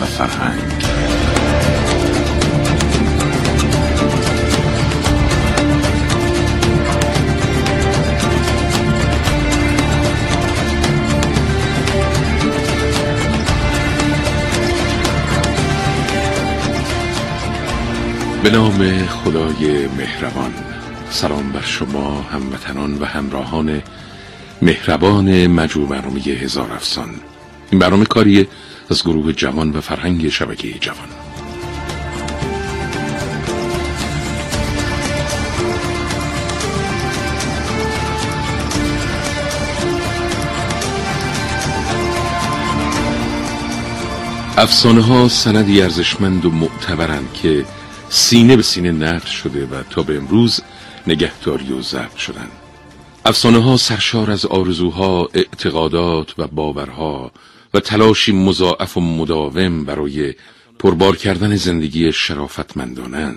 و فرهنگ. به نام خدای مهربان سلام بر شما هموطنان و همراهان مهربان مجموع برنامه هزار افسان. این برنامه کاریه از گروه جوان و فرهنگ شبکه جوان. افسانه ها سندی ارزشمند و معتبرند که سینه به سینه نقل شده و تا به امروز نگهداری و ضبط شدن. افسانه ها سرشار از آرزوها، اعتقادات و باورها و تلاشی مضاعف و مداوم برای پربار کردن زندگی شرافتمندانن.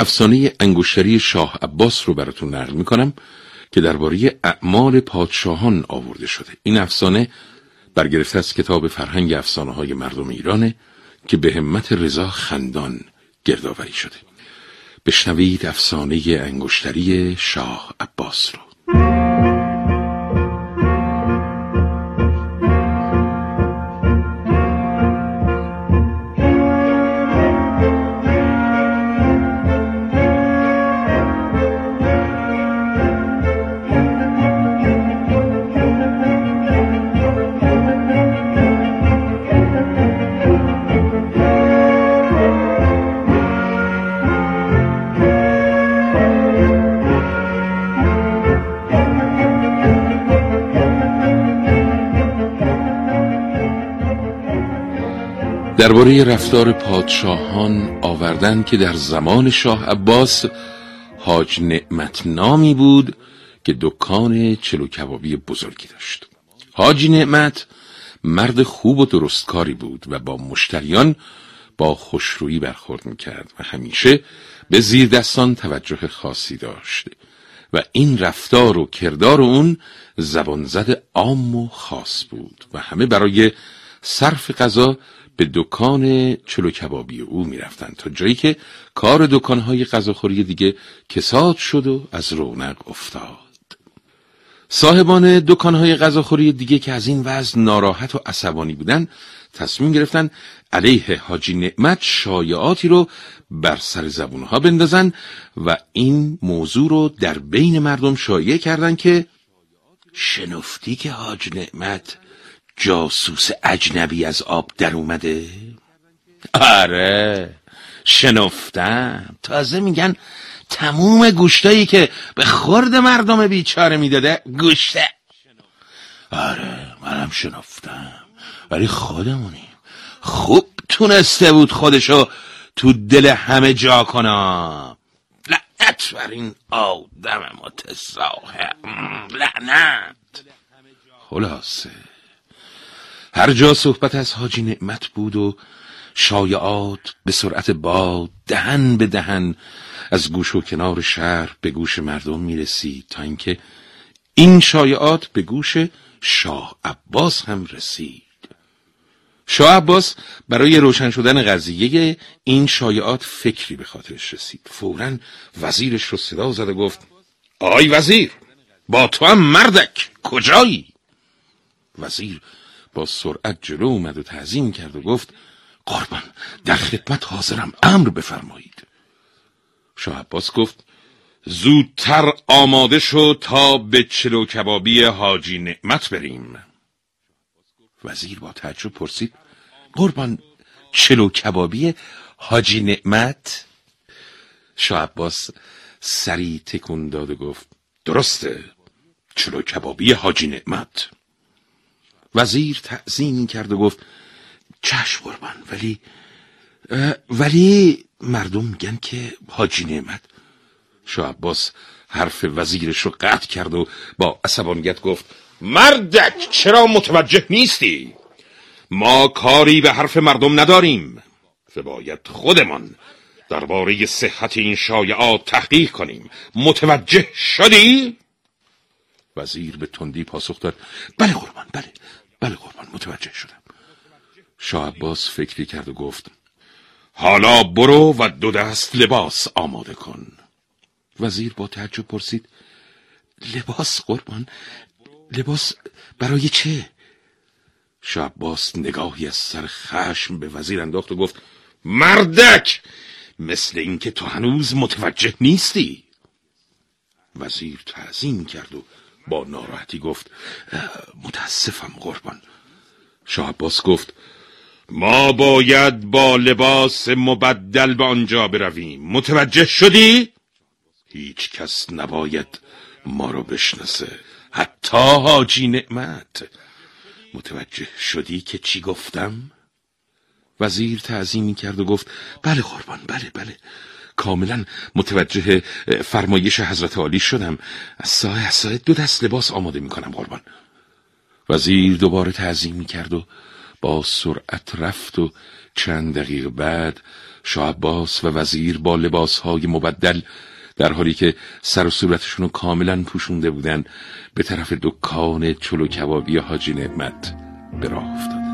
افسانه انگشتری شاه عباس رو براتون نقل می‌کنم که درباره اعمال پادشاهان آورده شده. این افسانه برگرفته از کتاب فرهنگ افسانه های مردم ایرانه که به همت رضا خندان گردآوری شده. بشنوید افسانه انگشتری شاه عباس رو. درباره رفتار پادشاهان آوردن که در زمان شاه عباس حاج نعمت نامی بود که دکان چلو کبابی بزرگی داشت. حاج نعمت مرد خوب و درستکاری بود و با مشتریان با خوشرویی برخورد می‌کرد و همیشه به زیر دستان توجه خاصی داشت و این رفتار و کردار اون زبان زد عام و خاص بود و همه برای صرف غذا به دکان چلو کبابی او می‌رفتند تا جایی که کار دکانهای غذاخوری دیگه کساد شد و از رونق افتاد. صاحبان دکانهای غذاخوری دیگه که از این وضع ناراحت و عصبانی بودن تصمیم گرفتن علیه حاجی نعمت شایعاتی رو بر سر زبونها بندازن و این موضوع رو در بین مردم شایع کردن که شنفتی که حاج نعمت جاسوس اجنبی از آب در اومده؟ آره شنفتم. تازه میگن تموم گوشتایی که به خورد مردم بیچاره می‌داده گوشته. آره منم شنفتم. ولی خودمونیم خوب تونسته بود خودشو تو دل همه جا کنم لعنت بر این آدم متساهل. لعنت. خلاصه. هر جا صحبت از حاجی نعمت بود و شایعات به سرعت باد دهن به دهن از گوش و کنار شهر به گوش مردم می رسید تا اینکه این شایعات به گوش شاه عباس هم رسید. شاه عباس برای روشن شدن قضیه این شایعات فکری به خاطرش رسید. فورا وزیرش رو صدا زد و گفت آی وزیر با تو هم مردک کجایی؟ وزیر با سرعت جلو اومد و تعظیم کرد و گفت قربان در خدمت حاضرم امر بفرمایید. شاه عباس گفت زودتر آماده شو تا به چلو کبابی حاجی نعمت بریم. وزیر با تعجب پرسید قربان چلو کبابی حاجی نعمت؟ شاه عباس سری تکون داد و گفت درسته چلو کبابی حاجی نعمت. وزیر تعظیم کرد و گفت چشم قربان ولی ولی مردم میگن که حاجی نعمت. شاه عباس حرف وزیرش رو قطع کرد و با عصبانیت گفت مردک چرا متوجه نیستی؟ ما کاری به حرف مردم نداریم. باید خودمان درباره صحت این شایعات تحقیق کنیم. متوجه شدی؟ وزیر به تندی پاسخ داد بله قربان بله. بله قربان متوجه شدم. شاه عباس فکری کرد و گفت حالا برو و دو دست لباس آماده کن. وزیر با تعجب پرسید لباس قربان لباس برای چه؟ شاه عباس نگاهی از سر خشم به وزیر انداخت و گفت مردک! مثل اینکه تو هنوز متوجه نیستی. وزیر تعظیم کرد و با ناراحتی گفت متاسفم قربان. شاه عباس گفت ما باید با لباس مبدل به آنجا برویم. متوجه شدی؟ هیچ کس نباید ما رو بشناسه. حتی حاجی نعمت. متوجه شدی که چی گفتم؟ وزیر تعظیمی کرد و گفت بله قربان بله بله. کاملا متوجه فرمایش حضرت عالی شدم. از سایه از دو دست لباس آماده می کنم قربان. وزیر دوباره تعظیم کرد و با سرعت رفت و چند دقیقه بعد شاه عباس و وزیر با لباسهای مبدل در حالی که سر و صورتشون رو کاملا پوشونده بودن به طرف دکان چلو کبابی حاجی نعمت به راه افتادن.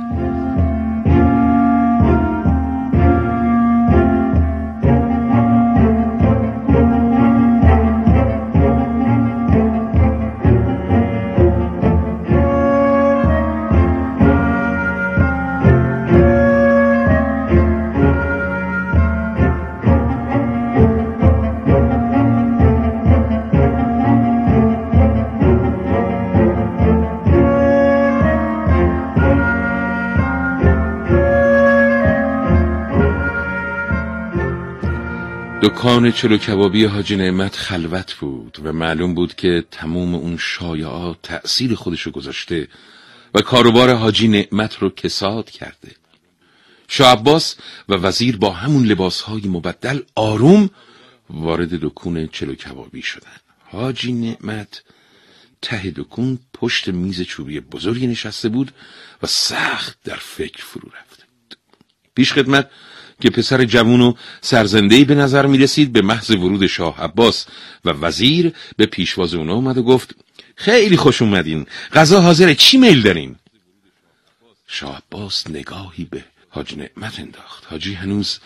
دکان چلو کبابی حاجی نعمت خلوت بود و معلوم بود که تموم اون شایعات تأثیر خودشو گذاشته و کاروبار حاجی نعمت رو کساد کرده. شاه عباس و وزیر با همون لباسهای مبدل آروم وارد دکون چلو کبابی شدن. حاجی نعمت ته دکون پشت میز چوبی بزرگی نشسته بود و سخت در فکر فرو رفته بود پیش خدمت که پسر جوون و سرزندهی به نظر می رسید به محض ورود شاه عباس و وزیر به پیشواز اونا اومد و گفت خیلی خوش اومدین. غذا حاضره چی میل دارین? شاه عباس نگاهی به حاج نعمت انداخت. حاجی هنوز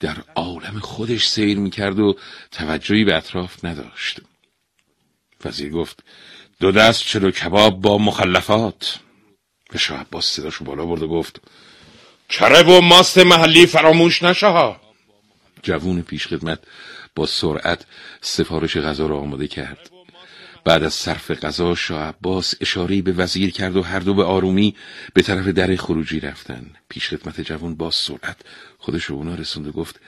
در عالم خودش سیر می‌کرد و توجهی به اطراف نداشت. وزیر گفت دو دست چلو کباب با مخلفات؟ و شاه عباس صداشو بالا برد و گفت کره و ماست محلی فراموش نشه جوون پیش خدمت با سرعت سفارش غذا را آماده کرد. بعد از صرف غذا شاه عباس اشاره به وزیر کرد و هر دو به آرومی به طرف در خروجی رفتن. پیش خدمت جوون با سرعت خودش رو اونا رسوند و گفت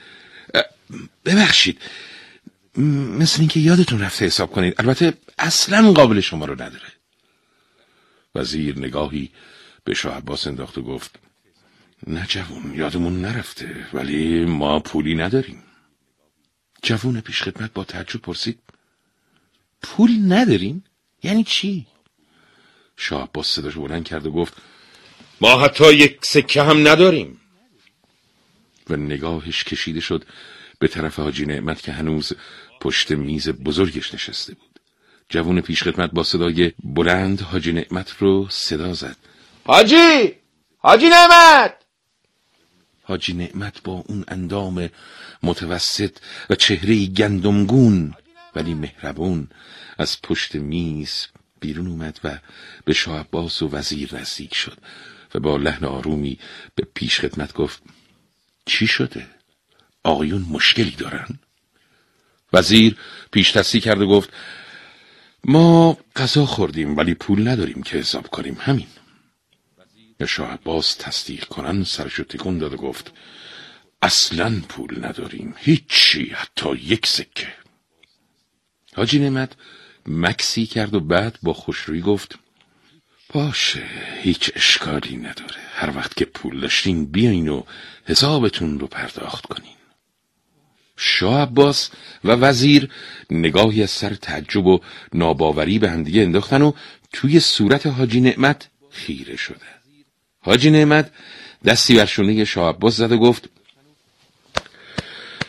ببخشید مثل اینکه یادتون رفته حساب کنید. البته اصلا قابل شما رو نداره. وزیر نگاهی به شاه عباس انداخت و گفت نه جوون یادمون نرفته ولی ما پولی نداریم. جوون پیش خدمت با تعجب پرسید پول نداریم؟ یعنی چی؟ شاه با صداش بلند کرد و گفت ما حتی یک سکه هم نداریم. و نگاهش کشیده شد به طرف حاجی نعمت که هنوز پشت میز بزرگش نشسته بود. جوون پیش خدمت با صدای بلند حاجی نعمت رو صدا زد. حاجی! حاجی نعمت! حاجی نعمت با اون اندام متوسط و چهره گندمگون ولی مهربون از پشت میز بیرون اومد و به شاه عباس و وزیر نزدیک شد و با لحن آرومی به پیش خدمت گفت چی شده؟ آقایون مشکلی دارن؟ وزیر پیش تصدی کرد و گفت ما غذا خوردیم ولی پول نداریم که حساب کنیم همین شاه عباس تصدیق کنن سرشو تکون داد و گفت اصلا پول نداریم هیچی حتی یک سکه. حاجی نعمت مکسی کرد و بعد با خوشرویی گفت باشه هیچ اشکالی نداره. هر وقت که پول داشتین بیاین و حسابتون رو پرداخت کنین. شاه عباس و وزیر نگاهی از سر تعجب و ناباوری به همدیگه انداختن و توی صورت حاجی نعمت خیره شده حاجی نعمت دستی بر شونه شاه عباس زد و گفت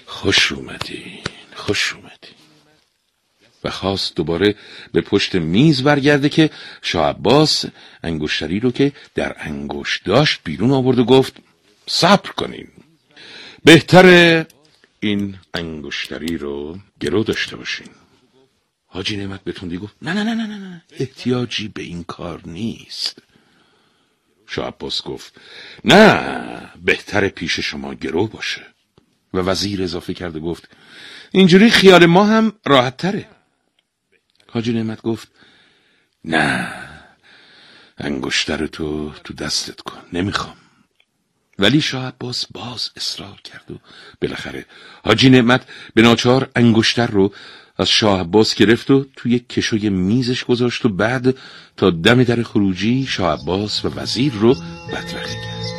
خوش اومدین خوش اومدین. و خواست دوباره به پشت میز برگرده که شاه عباس انگشتری رو که در انگشت داشت بیرون آورد و گفت صبر کنین. بهتره این انگشتری رو گرو داشته باشین. حاجی نعمت بتوندی گفت نه نه نه نه نه احتیاجی به این کار نیست. شاه عباس گفت نه بهتر پیش شما گرو باشه. و وزیر اضافه کرده گفت اینجوری خیال ما هم راحت تره حاجی نعمت گفت نه انگشتر تو تو دستت کن نمی‌خوام. ولی شاه عباس باز اصرار کرد و بالاخره حاجی نعمت به ناچار انگشتر رو از شاه عباس گرفت و توی کشوی میزش گذاشت و بعد تا دم در خروجی شاه عباس و وزیر رو بدرخی کرد.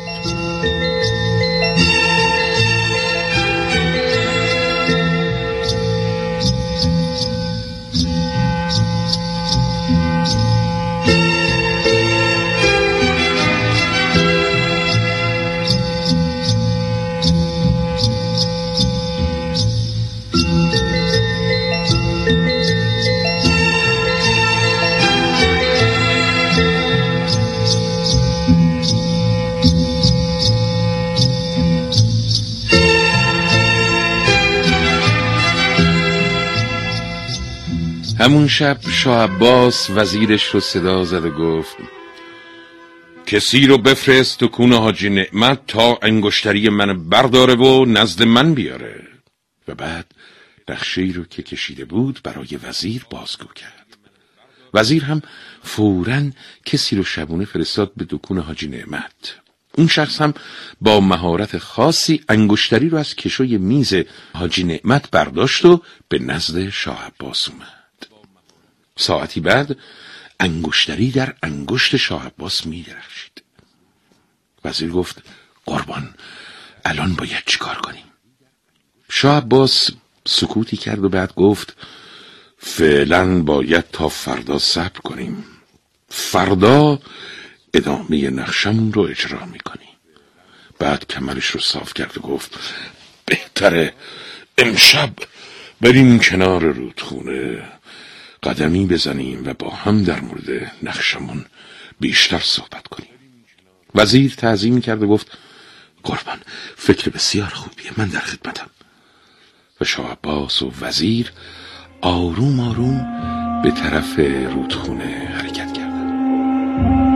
همون شب شاه عباس وزیرش رو صدا زد و گفت کسی رو بفرست تو کون حاجی نعمت تا انگشتری من برداره و نزد من بیاره. و بعد نقشه رو که کشیده بود برای وزیر بازگو کرد. وزیر هم فورا کسی رو شبونه فرستاد به دکون حاجی نعمت. اون شخص هم با مهارت خاصی انگشتری رو از کشوی میز حاجی نعمت برداشت و به نزد شاه عباس اومد. ساعتی بعد انگشتری در انگشت شاه عباس می درخشید وزیر گفت قربان الان باید چیکار کنیم؟ شاه عباس سکوتی کرد و بعد گفت فعلا باید تا فردا صبر کنیم. فردا ادامه نقشمون رو اجرا می‌کنیم. بعد کمرش رو صاف کرد و گفت بهتره امشب بریم کنار رودخونه. قدمی بزنیم و با هم در مورد نقشمون بیشتر صحبت کنیم. وزیر تعظیم کرد و گفت قربان فکر بسیار خوبیه من در خدمتم. و شاه عباس و وزیر آروم آروم به طرف رودخونه حرکت کردند.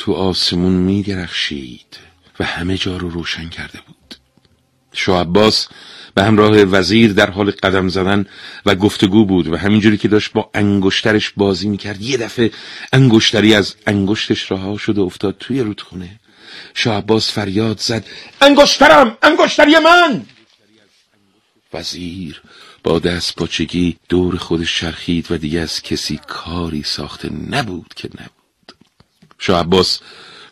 تو آسمون می درخشید و همه جا رو روشن کرده بود. شاه عباس به همراه وزیر در حال قدم زدن و گفتگو بود و همینجوری که داشت با انگشترش بازی می‌کرد یه دفعه انگشتری از انگشتش رها شد و افتاد توی رودخونه. شاه عباس فریاد زد انگشترم! انگشتری من! وزیر با دست پاچگی دور خودش چرخید و دیگه از کسی کاری ساخته نبود که نبود. شاه عباس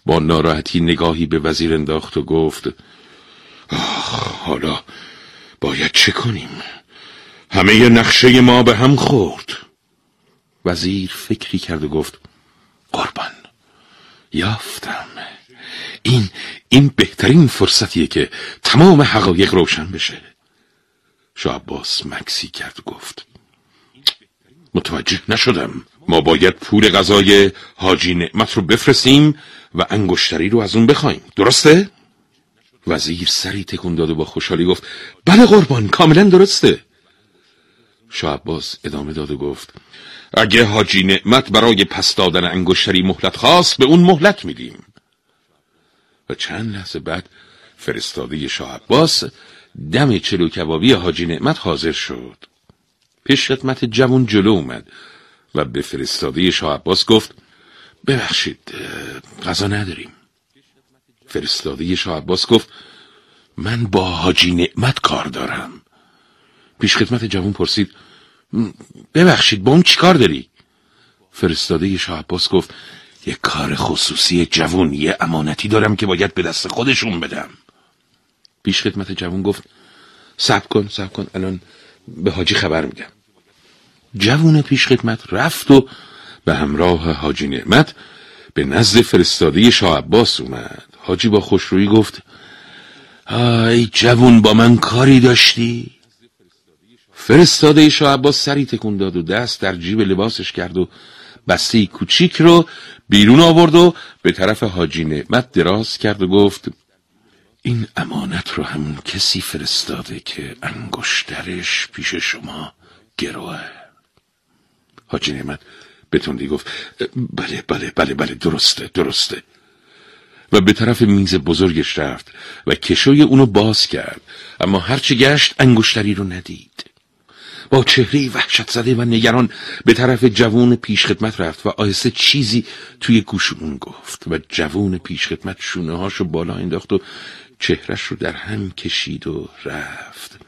با ناراحتی نگاهی به وزیر انداخت و گفت حالا باید چه کنیم؟ همه نقشه ما به هم خورد. وزیر فکری کرد و گفت قربان یافتم. این این بهترین فرصتیه که تمام حقایق روشن بشه. شاه عباس مکسی کرد و گفت متوجه نشدم. ما باید پول غذای حاجی نعمت رو بفرستیم و انگشتری رو از اون بخوایم. درسته؟ وزیر سری تکون داد و با خوشحالی گفت بله قربان کاملا درسته. شاه عباس ادامه داد و گفت اگه حاجی نعمت برای پس دادن انگشتری مهلت خواست به اون مهلت میدیم. و چند لحظه بعد فرستاده شاه عباس دم چلو کبابی حاجی نعمت حاضر شد. پیش خدمت جوون جلو اومد. و به فرستاده شاه عباس گفت ببخشید غذا نداریم. فرستاده شاه عباس گفت من با حاجی نعمت کار دارم. پیش خدمت جوان پرسید ببخشید با اون چی کار داری؟ فرستاده شاه عباس گفت یه کار خصوصی جوون یه امانتی دارم که باید به دست خودشون بدم. پیش خدمت جوون گفت سب کن سب کن الان به حاجی خبر میدم. جوون پیش خدمت رفت و به همراه حاجی نعمت به نزد فرستاده شاه عباس اومد حاجی با خوشرویی گفت ای جوون با من کاری داشتی؟ فرستاده شاه عباس سری تکون داد و دست در جیب لباسش کرد و بسته کوچیک رو بیرون آورد و به طرف حاجی نعمت دراز کرد و گفت این امانت رو همون کسی فرستاده که انگشترش پیش شما گروه حاجی نعمت به تندی گفت بله بله بله بله درسته درسته. و به طرف میز بزرگش رفت و کشوی اونو باز کرد اما هرچه گشت انگشتری رو ندید. با چهره وحشت زده و نگران به طرف جوون پیشخدمت رفت و آهسته چیزی توی گوش اون گفت و جوون پیشخدمت شونه هاشو بالا انداخت و چهرش رو در هم کشید و رفت.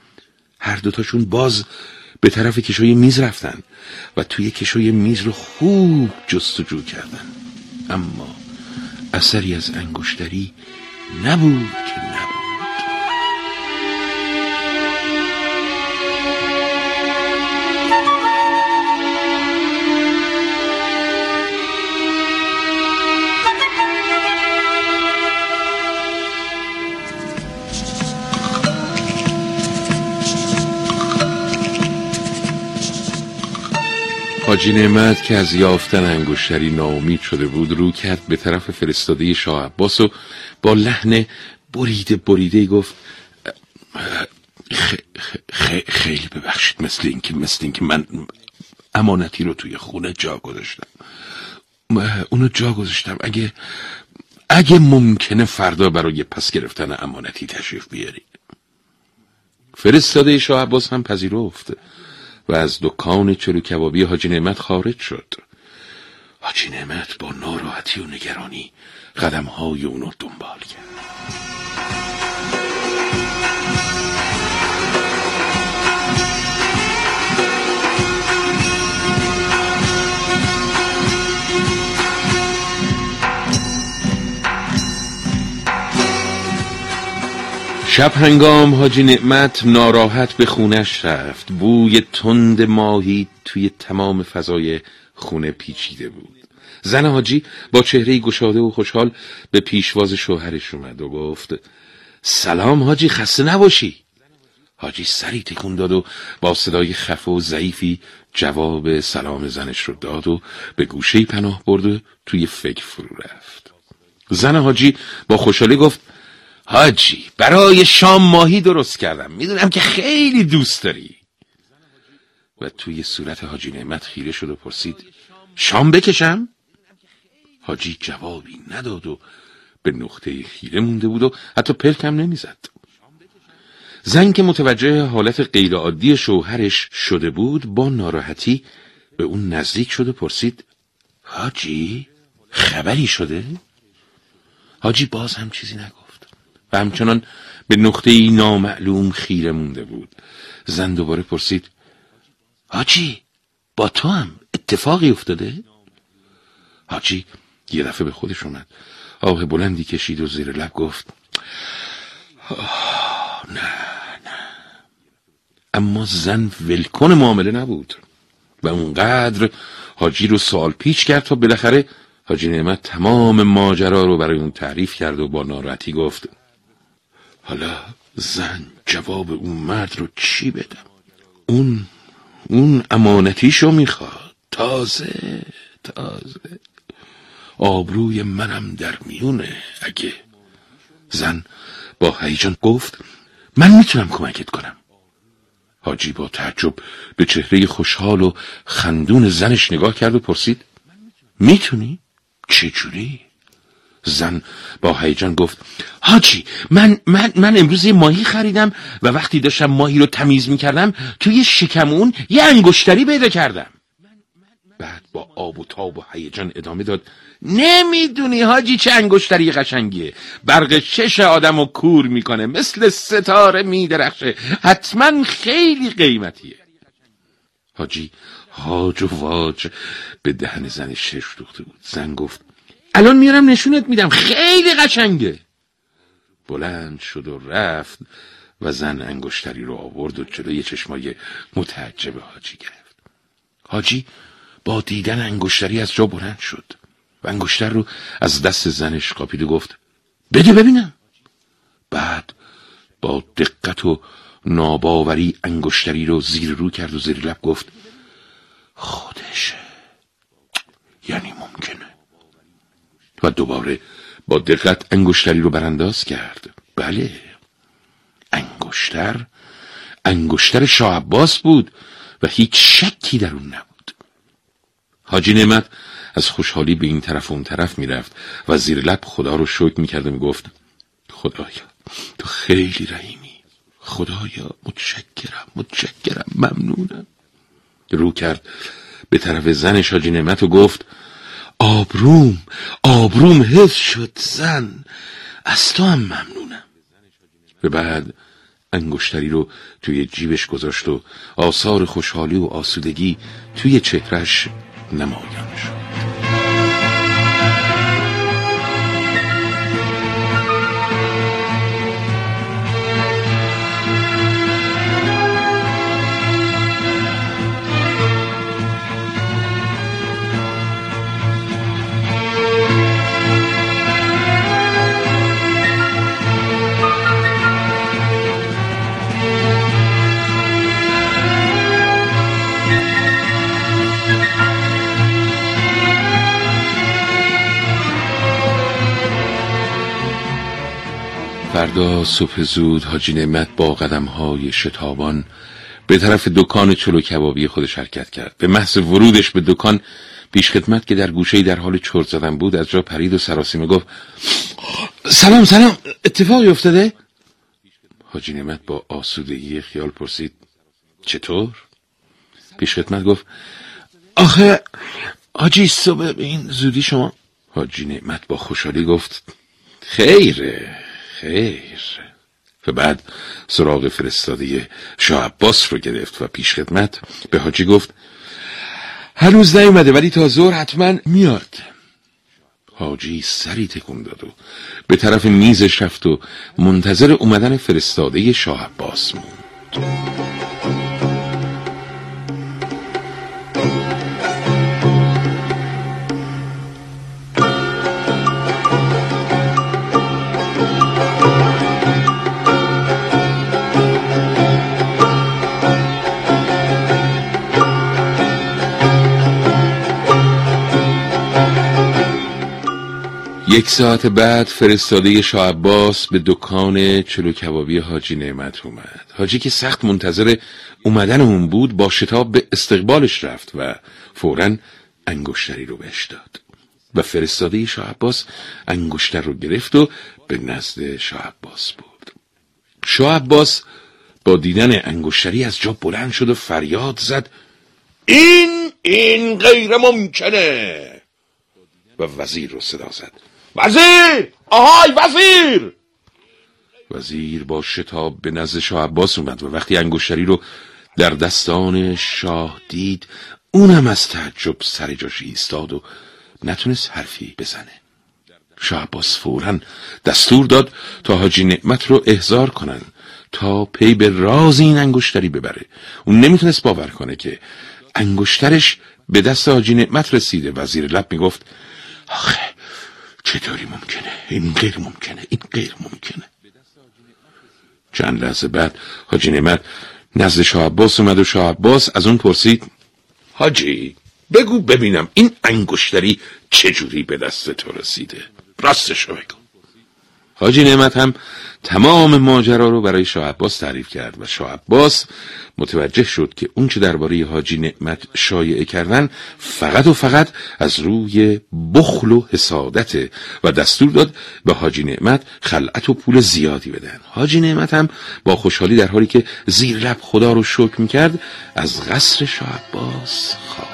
هر دوتاشون باز به طرف کشوی میز رفتن و توی کشوی میز رو خوب جستجو کردن. اما اثری از انگشتری نبود که حاجی نعمت که از یافتن انگشتری ناامید شده بود رو کرد به طرف فرستاده شاه عباس و با لحن بریده بریده گفت خیلی ببخشید مثل اینکه مثل اینکه من امانتی رو توی خونه جا گذاشتم. اونو جا گذاشتم. اگه اگه ممکنه فردا برای پس گرفتن امانتی تشریف بیاری فرستاده شاه عباس هم پذیرفت. و از دکان چلو کبابی حاجی نعمت خارج شد. حاجی نعمت با ناراحتی و نگرانی قدمهای اونو دنبال کرد. شب هنگام حاجی نعمت ناراحت به خونش رفت. بوی تند ماهی توی تمام فضای خونه پیچیده بود. زن حاجی با چهره گشاده و خوشحال به پیشواز شوهرش اومد و گفت سلام حاجی خسته نباشی. حاجی سری تکون داد و با صدای خفه و ضعیفی جواب سلام زنش رو داد و به گوشه پناه برد و توی فکر فرو رفت. زن حاجی با خوشحالی گفت حاجی برای شام ماهی درست کردم می‌دونم که خیلی دوست داری و توی صورت حاجی نعمت خیره شد و پرسید شام بکشم؟ حاجی جوابی نداد و به نقطه خیره مونده بود و حتی پلکم نمی‌زد زن که متوجه حالت غیرعادی شوهرش شده بود با ناراحتی به اون نزدیک شد و پرسید حاجی خبری شده؟ حاجی باز هم چیزی نگفت و همچنان به نقطه ای نامعلوم خیره مونده بود. زن دوباره پرسید حاجی با تو هم اتفاقی افتاده؟ حاجی یه دفعه به خودش اومد. آه بلندی کشید و زیر لب گفت نه نه. اما زن ولکن معامله نبود و اونقدر حاجی رو سال پیچ کرد تا بالاخره حاجی نعمت تمام ماجرا رو برای اون تعریف کرد و با ناراحتی گفت حالا زن جواب اون مرد رو چی بدم؟ اون اون امانتیشو می‌خواد. تازه تازه. آبروی منم در میونه. اگه زن با هیجان گفت من می‌تونم کمکت کنم. حاجی با تعجب به چهره خوشحال و خندون زنش نگاه کرد و پرسید می‌تونی؟ چجوری؟ زن با هیجان گفت حاجی من, من, من امروز یه ماهی خریدم و وقتی داشتم ماهی رو تمیز می‌کردم توی شکمون یه انگشتری پیدا کردم. بعد با آب و تاب و هیجان ادامه داد نمی‌دونی حاجی چه انگشتری قشنگیه برق چش آدم و کور می‌کنه مثل ستاره میدرخشه حتما خیلی قیمتیه. حاجی هاج و واج به دهن زن شش دوخته بود. زن گفت الان میارم نشونت میدم. خیلی قشنگه. بلند شد و رفت و زن انگشتری رو آورد و جلوی چشمای متعجب حاجی گرفت. حاجی با دیدن انگشتری از جا بلند شد و انگشتر رو از دست زنش قاپید و گفت بده ببینم. بعد با دقت و ناباوری انگشتری رو زیر رو کرد و زیر لب گفت خودشه. یعنی ممکنه. و دوباره با دقت انگشتری رو برانداز کرد. بله. انگشتر انگشتر شاه عباس بود و هیچ شکی در اون نبود. حاجی نعمت از خوشحالی به این طرف و اون طرف می‌رفت و زیر لب خدا رو شکر می‌کرد و می‌گفت خدایا تو خیلی رحیمی. خدایا متشکرم متشکرم ممنونم. رو کرد به طرف زنش حاجی نعمت و گفت آبروم آبروم حفظ شد زن. از تو هم ممنونم. و بعد انگشتری رو توی جیبش گذاشت و آثار خوشحالی و آسودگی توی چهرش نمایان شد فردا صبح زود حاجی نعمت با قدم های شتابان به طرف دکان چلو کبابی خودش حرکت کرد. به محض ورودش به دکان پیش خدمت که در گوشه در حال چرت زدن بود از جا پرید و سراسیمه گفت سلام سلام اتفاقی افتاده؟ حاجی نعمت با آسودگی خیال پرسید چطور؟ پیش خدمت گفت آخه حاجی صبح این زودی شما؟ حاجی نعمت با خوشحالی گفت خیره. خیر. و بعد سراغ فرستاده شاه عباس رو گرفت و پیش خدمت به حاجی گفت هنوز نیومده ولی تا زور حتما میاد. حاجی سری تکون داد و به طرف میزش رفت و منتظر اومدن فرستاده شاه عباس موند یک ساعت بعد فرستاده شاه عباس به دکان چلو کبابی حاجی نعمت اومد. حاجی که سخت منتظر اومدن اون بود با شتاب به استقبالش رفت و فورا انگشتری رو بهش داد. و فرستاده شاه عباس انگشتر رو گرفت و به نزد شاه عباس بود شاه عباس با دیدن انگشتری از جا بلند شد و فریاد زد. این این غیر ممکنه! و وزیر رو صدا زد. وزیر! آهای وزیر! وزیر با شتاب به نزد شاه عباس اومد و وقتی انگشتری رو در دستان شاه دید اونم از تعجب سر جاش ایستاد و نتونست حرفی بزنه. شاه عباس فورا دستور داد تا حاجی نعمت رو احضار کنن تا پی به راز این انگشتری ببره. اون نمی‌تونست باور کنه که انگشترش به دست حاجی نعمت رسیده. وزیر لب می‌گفت آخه چطوری ممکنه؟ این غیر ممکنه این غیر ممکنه. چند لحظه بعد حاجی نعمت نزد شاه عباس اومد و شاه عباس از اون پرسید حاجی بگو ببینم این انگشتری چجوری به دست تو رسیده؟ راستشو بگو. حاجی نعمت هم تمام ماجرا رو برای شاه عباس تعریف کرد و شاه عباس متوجه شد که اون چه درباره حاجی نعمت شایعه کردن فقط و فقط از روی بخل و حسادت و دستور داد به حاجی نعمت خلعت و پول زیادی بدن. حاجی نعمت هم با خوشحالی در حالی که زیر لب خدا رو شکر می‌کرد از قصر شاه عباس خواهد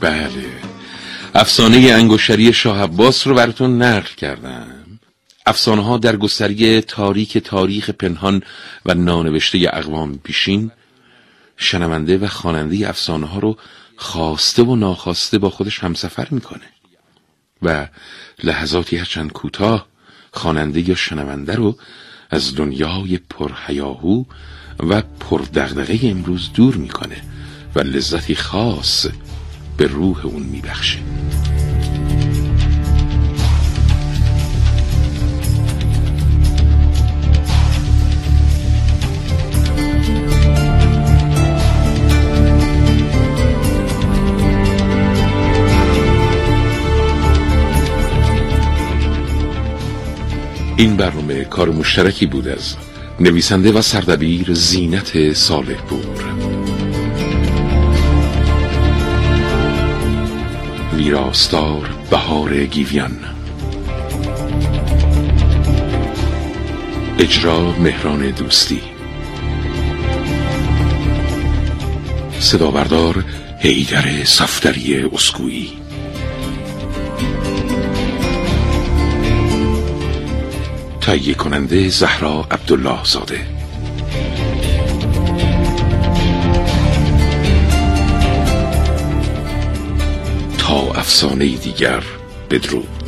بله. افسانه انگشتری شاه عباس رو براتون نقل کردم. افسانه ها در گستری تاریک تاریخ پنهان و نانوشته اقوام پیشین شنونده و خواننده افسانه ها رو خواسته و ناخواسته با خودش همسفر می‌کنه و لحظاتی هرچند کوتاه خواننده یا شنونده رو از دنیای پرهیاهو و پردغدغه امروز دور می‌کنه و لذتی خاص به روح اون میبخشه. این برنامه کار مشترکی بود از نویسنده و سردبیر زینت صالح پور ویراستار بهار گیویان. اجرا مهران دوستی. صدا بردار حیدر صفدری اسکویی. تهیه کننده زهرا عبدالله زاده افسانه دیگر بدرود.